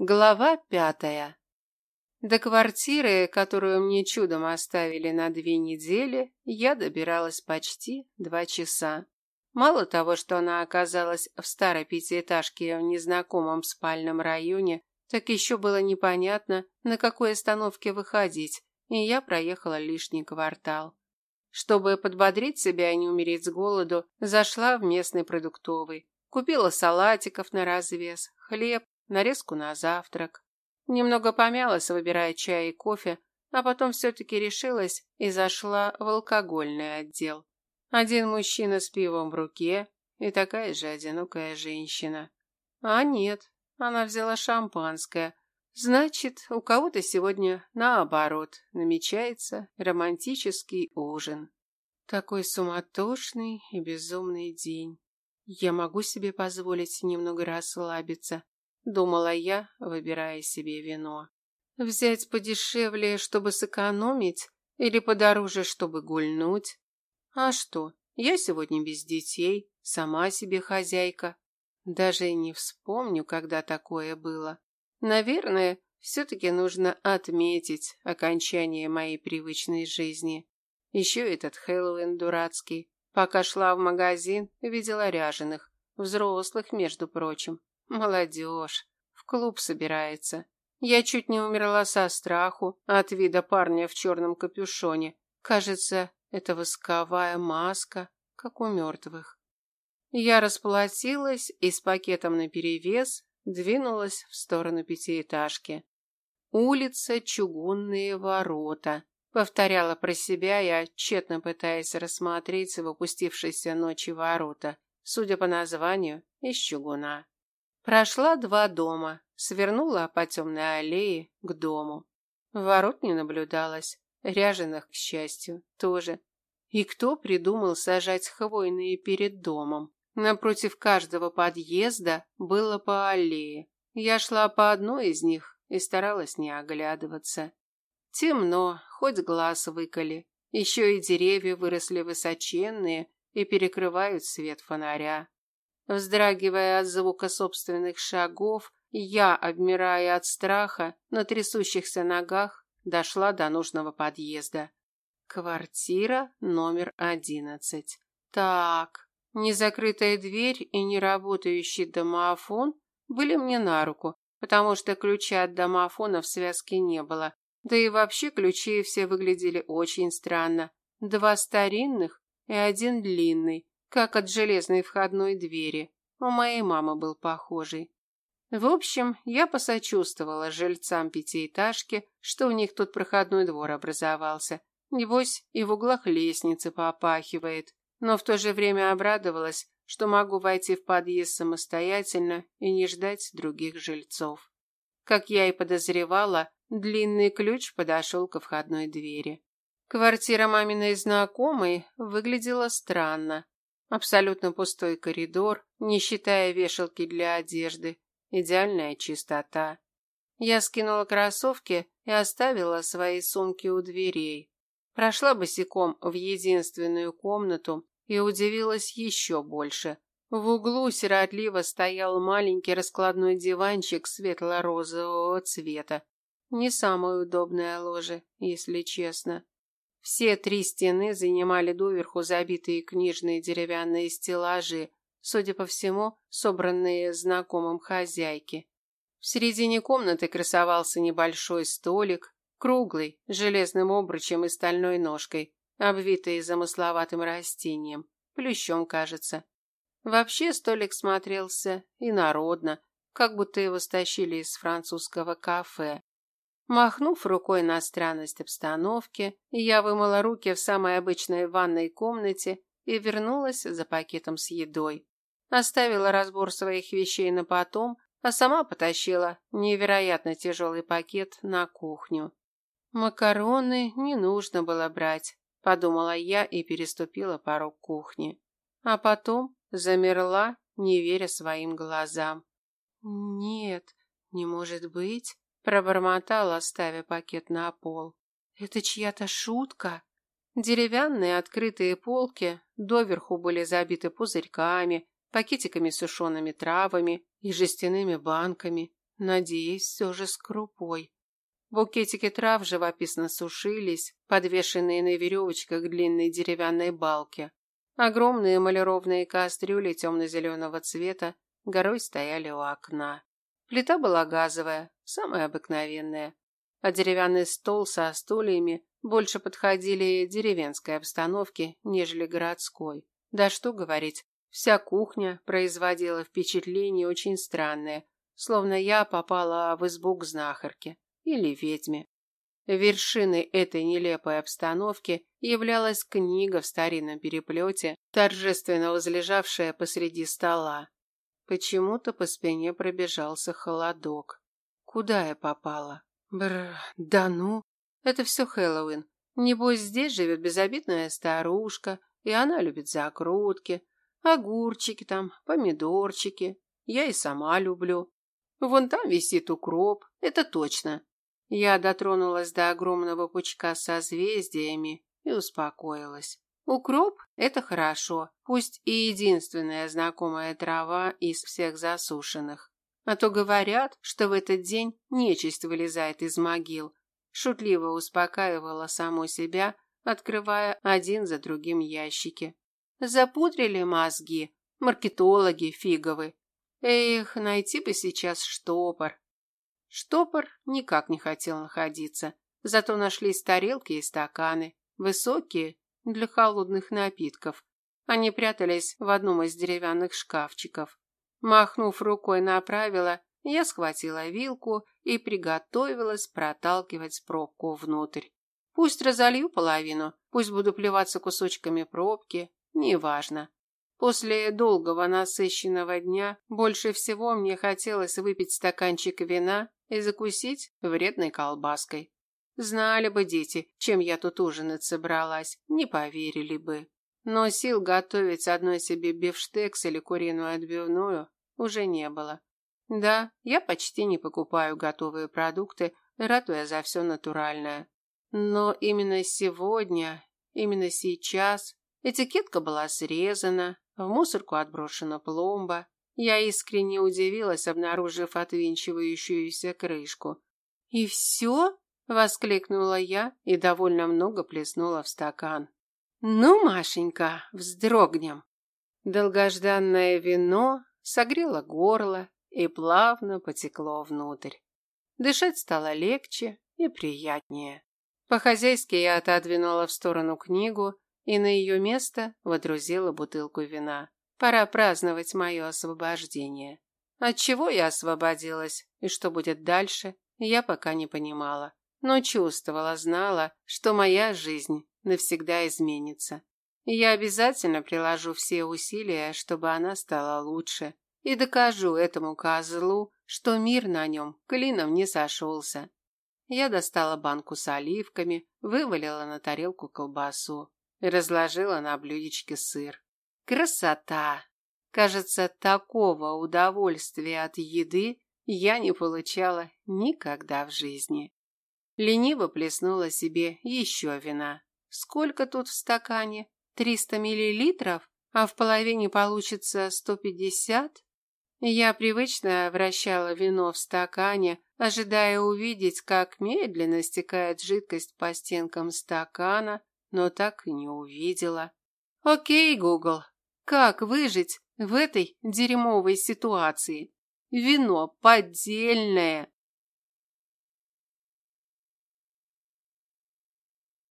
Глава пятая. До квартиры, которую мне чудом оставили на две недели, я добиралась почти два часа. Мало того, что она оказалась в старой пятиэтажке в незнакомом спальном районе, так еще было непонятно, на какой остановке выходить, и я проехала лишний квартал. Чтобы подбодрить себя и не умереть с голоду, зашла в местный продуктовый. Купила салатиков на развес, хлеб, нарезку на завтрак. Немного помялась, выбирая чай и кофе, а потом все-таки решилась и зашла в алкогольный отдел. Один мужчина с пивом в руке и такая же одинокая женщина. А нет, она взяла шампанское. Значит, у кого-то сегодня наоборот намечается романтический ужин. Такой суматошный и безумный день. Я могу себе позволить немного расслабиться, думала я, выбирая себе вино. Взять подешевле, чтобы сэкономить, или подороже, чтобы гульнуть? А что? Я сегодня без детей, сама себе хозяйка. Даже не вспомню, когда такое было. Наверное, все-таки нужно отметить окончание моей привычной жизни. Еще этот Хэллоуин дурацкий. Пока шла в магазин, видела ряженых. Взрослых, между прочим. Молодежь. В клуб собирается. Я чуть не умерла со страху от вида парня в черном капюшоне. Кажется, это восковая маска, как у мертвых. Я расплатилась и с пакетом наперевес двинулась в сторону пятиэтажки. Улица Чугунные ворота. Повторяла про себя я, тщетно пытаясь рассмотреть в опустившейся ночи ворота. Судя по названию, из чугуна. Прошла два дома, свернула по темной аллее к дому. Ворот не наблюдалось, ряженых, к счастью, тоже. И кто придумал сажать хвойные перед домом? Напротив каждого подъезда было по аллее. Я шла по одной из них и старалась не оглядываться. Темно, хоть глаз выколи. Еще и деревья выросли высоченные и перекрывают свет фонаря. Вздрагивая от звука собственных шагов, я, обмирая от страха, на трясущихся ногах дошла до нужного подъезда. Квартира номер одиннадцать. Так, незакрытая дверь и неработающий домофон были мне на руку, потому что ключа от домофона в связке не было. Да и вообще ключи все выглядели очень странно. Два старинных и один длинный, как от железной входной двери. У моей мамы был похожий. В общем, я посочувствовала жильцам пятиэтажки, что у них тут проходной двор образовался. Небось, и в углах лестницы попахивает. Но в то же время обрадовалась, что могу войти в подъезд самостоятельно и не ждать других жильцов. Как я и подозревала, длинный ключ подошел ко входной двери. Квартира маминой знакомой выглядела странно. Абсолютно пустой коридор, не считая вешалки для одежды. Идеальная чистота. Я скинула кроссовки и оставила свои сумки у дверей. Прошла босиком в единственную комнату и удивилась еще больше. В углу сиротливо стоял маленький раскладной диванчик светло-розового цвета. Не самое удобное ложе, если честно. Все три стены занимали доверху забитые книжные деревянные стеллажи, судя по всему, собранные знакомым хозяйки. В середине комнаты красовался небольшой столик, круглый, с железным обручем и стальной ножкой, обвитый замысловатым растением, плющом, кажется. Вообще столик смотрелся инородно, как будто его стащили из французского кафе. Махнув рукой на странность обстановки, я вымыла руки в самой обычной ванной комнате и вернулась за пакетом с едой. Оставила разбор своих вещей на потом, а сама потащила невероятно тяжелый пакет на кухню. Макароны не нужно было брать, подумала я и переступила порог кухни. А потом замерла, не веря своим глазам. Нет, не может быть пробормотала, ставя пакет на пол. Это чья-то шутка? Деревянные открытые полки доверху были забиты пузырьками, пакетиками с сушеными травами и жестяными банками. Надеюсь, все же с крупой. Букетики трав живописно сушились, подвешенные на веревочках длинной деревянной балке. Огромные эмалированные кастрюли темно-зеленого цвета горой стояли у окна. Плита была газовая, самая обыкновенная, а деревянный стол со стульями больше подходили деревенской обстановке, нежели городской. Да что говорить, вся кухня производила впечатление очень странное, словно я попала в избу к знахарке или ведьме. Вершиной этой нелепой обстановки являлась книга в старинном переплете, торжественно возлежавшая посреди стола. Почему-то по спине пробежался холодок. Куда я попала? Бр, да ну. Это все Хэллоуин. Небось, здесь живет безобидная старушка, и она любит закрутки, огурчики там, помидорчики. Я и сама люблю. Вон там висит укроп, это точно. Я дотронулась до огромного пучка с созвездиями и успокоилась. Укроп – это хорошо, пусть и единственная знакомая трава из всех засушенных. А то говорят, что в этот день нечисть вылезает из могил. Шутливо успокаивала саму себя, открывая один за другим ящики. Запудрили мозги, маркетологи фиговы. Эх, найти бы сейчас штопор. Штопор никак не хотел находиться, зато нашлись тарелки и стаканы, высокие, для холодных напитков. Они прятались в одном из деревянных шкафчиков. Махнув рукой на правило, я схватила вилку и приготовилась проталкивать пробку внутрь. Пусть разолью половину, пусть буду плеваться кусочками пробки, неважно. После долгого насыщенного дня больше всего мне хотелось выпить стаканчик вина и закусить вредной колбаской. Знали бы дети, чем я тут ужинать собралась, не поверили бы. Но сил готовить одной себе бифштекс или куриную отбивную уже не было. Да, я почти не покупаю готовые продукты, ратуя за все натуральное. Но именно сегодня, именно сейчас этикетка была срезана, в мусорку отброшена пломба. Я искренне удивилась, обнаружив отвинчивающуюся крышку. «И все?» – воскликнула я и довольно много плеснула в стакан. «Ну, Машенька, вздрогнем!» Долгожданное вино согрело горло и плавно потекло внутрь. Дышать стало легче и приятнее. По-хозяйски я отодвинула в сторону книгу и на ее место водрузила бутылку вина. Пора праздновать мое освобождение. От чего я освободилась и что будет дальше, я пока не понимала, но чувствовала, знала, что моя жизнь навсегда изменится. Я обязательно приложу все усилия, чтобы она стала лучше, и докажу этому козлу, что мир на нем клином не сошелся. Я достала банку с оливками, вывалила на тарелку колбасу и разложила на блюдечке сыр. Красота! Кажется, такого удовольствия от еды я не получала никогда в жизни. Лениво плеснула себе еще вина. Сколько тут в стакане? Триста миллилитров? А в половине получится сто пятьдесят? Я привычно вращала вино в стакане, ожидая увидеть, как медленно стекает жидкость по стенкам стакана, но так и не увидела. Окей, Гугл, как выжить в этой дерьмовой ситуации? Вино поддельное.